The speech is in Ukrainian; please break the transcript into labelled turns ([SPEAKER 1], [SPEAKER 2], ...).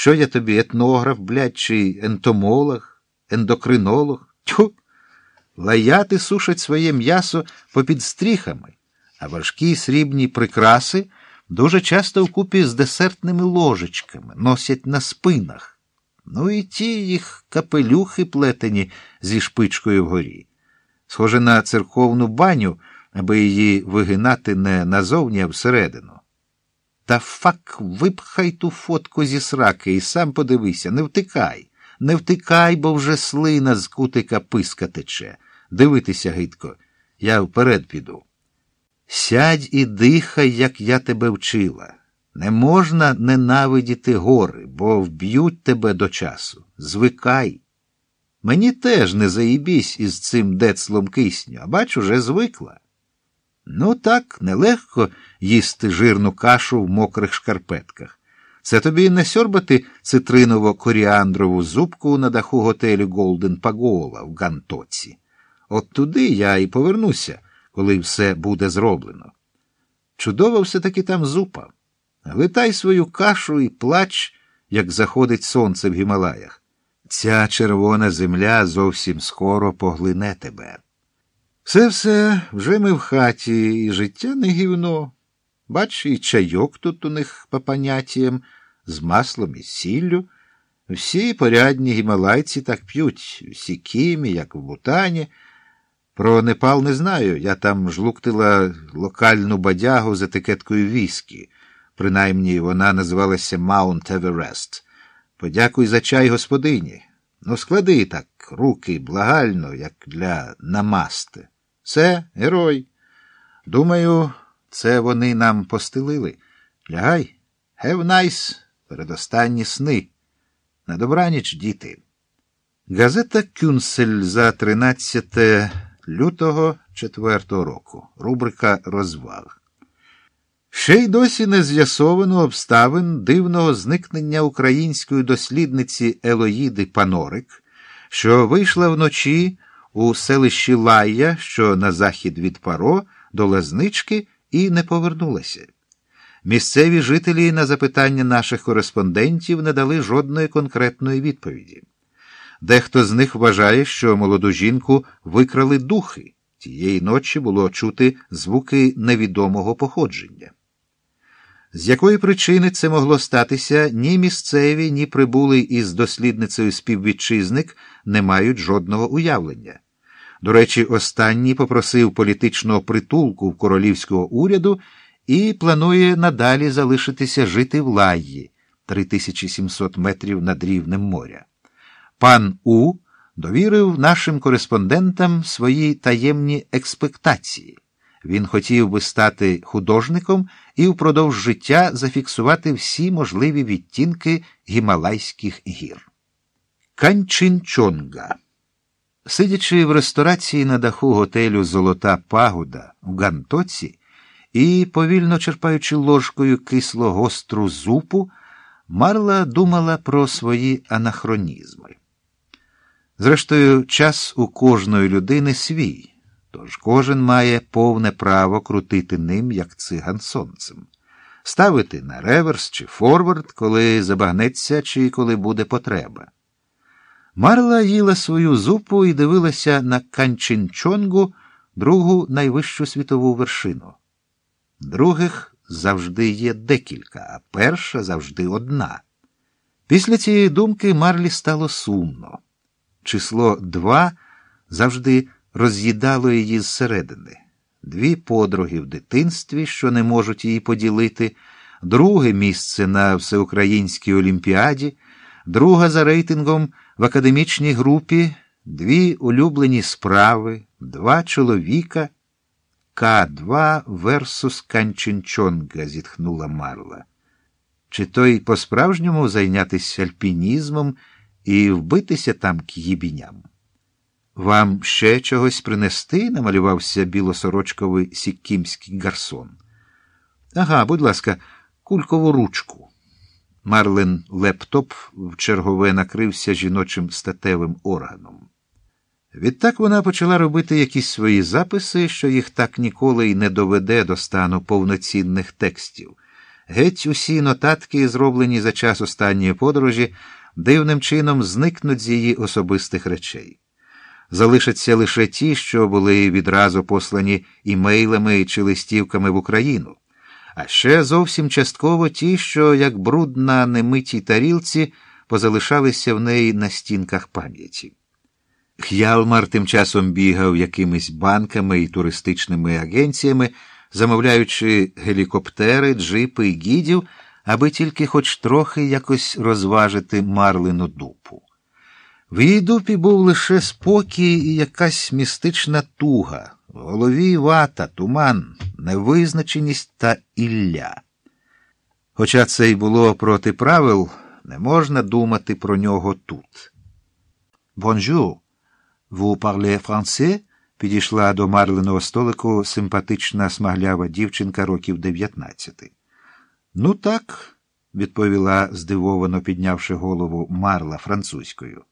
[SPEAKER 1] Що я тобі, етнограф, блядь, чи ентомолог, ендокринолог? Тьху! Лаяти сушать своє м'ясо попід стріхами, а важкі срібні прикраси дуже часто вкупі з десертними ложечками носять на спинах. Ну і ті їх капелюхи плетені зі шпичкою вгорі. Схоже на церковну баню, аби її вигинати не назовні, а всередину. Та фак, випхай ту фотку зі сраки і сам подивися, не втикай, не втикай, бо вже слина з кутика писка тече. Дивитися, гидко, я вперед піду. Сядь і дихай, як я тебе вчила. Не можна ненавидіти гори, бо вб'ють тебе до часу. Звикай. Мені теж не заїбісь із цим децлом кисню, а бач, уже звикла. Ну так, нелегко їсти жирну кашу в мокрих шкарпетках. Це тобі не сьорбати цитриново коріандрову зубку на даху готелю Голден Пагола в Гантоці. От туди я і повернуся, коли все буде зроблено. Чудова все-таки там зупа. Глитай свою кашу і плач, як заходить сонце в Гімалаях. Ця червона земля зовсім скоро поглине тебе. Все все вже ми в хаті, і життя не гівно. Бач, і чайок тут у них по поняттям, з маслом і сіллю. Всі порядні гімалайці так п'ють, всі кімі, як в Бутані. Про Непал не знаю. Я там жлуктила локальну бадягу з етикеткою віскі. Принаймні вона називалася Маунт Еверест. Подякуй за чай господині. Ну, склади так, руки благально, як для намасти. Це герой. Думаю, це вони нам постелили. Лягай, have nice, передостанні сни. На добраніч, діти. Газета Кюнсель за 13 лютого 4 року. Рубрика Розваг. Ще й досі не з'ясовано обставин дивного зникнення української дослідниці Елоїди Панорик, що вийшла вночі у селищі Лая, що на захід від Паро, до Лазнички, і не повернулася. Місцеві жителі на запитання наших кореспондентів не дали жодної конкретної відповіді. Дехто з них вважає, що молоду жінку викрали духи. Тієї ночі було чути звуки невідомого походження. З якої причини це могло статися, ні місцеві, ні прибулий із дослідницею співвітчизник не мають жодного уявлення. До речі, останній попросив політичного притулку в королівського уряду і планує надалі залишитися жити в Лаї 3700 метрів над рівнем моря. Пан У довірив нашим кореспондентам свої таємні експектації. Він хотів би стати художником і впродовж життя зафіксувати всі можливі відтінки гімалайських гір. Канчинчонга. Сидячи в ресторації на даху готелю Золота Пагода в Гантоці і повільно черпаючи ложкою кисло гостру зупу, Марла думала про свої анахронізми. Зрештою, час у кожної людини свій, тож кожен має повне право крутити ним, як циган сонцем, ставити на реверс чи форвард, коли забагнеться чи коли буде потреба. Марла їла свою зупу і дивилася на Канчинчонгу, другу найвищу світову вершину. Других завжди є декілька, а перша завжди одна. Після цієї думки Марлі стало сумно. Число два завжди роз'їдало її зсередини. Дві подруги в дитинстві, що не можуть її поділити, друге місце на всеукраїнській олімпіаді, друга за рейтингом в академічній групі, дві улюблені справи, два чоловіка. К2 версус Канчинчонга, зітхнула Марла. Чи то й по-справжньому зайнятися альпінізмом і вбитися там к'їбіням? Вам ще чогось принести? намалювався білосорочковий сіккімський гарсон. Ага, будь ласка, кулькову ручку. Марлен лептоп в чергове накрився жіночим статевим органом. Відтак вона почала робити якісь свої записи, що їх так ніколи й не доведе до стану повноцінних текстів. Геть усі нотатки, зроблені за час останньої подорожі, дивним чином зникнуть з її особистих речей. Залишаться лише ті, що були відразу послані імейлами чи листівками в Україну, а ще зовсім частково ті, що, як бруд на немитій тарілці, позалишалися в неї на стінках пам'яті. Х'ялмар тим часом бігав якимись банками і туристичними агенціями, замовляючи гелікоптери, джипи і гідів, аби тільки хоч трохи якось розважити марлину дупу. В її дупі був лише спокій і якась містична туга, в голові вата, туман, невизначеність та ілля. Хоча це й було проти правил, не можна думати про нього тут. Бонжур, vous parlez français? підійшла до марленого столику симпатична смаглява дівчинка років дев'ятнадцяти. Ну, так, відповіла, здивовано піднявши голову Марла французькою.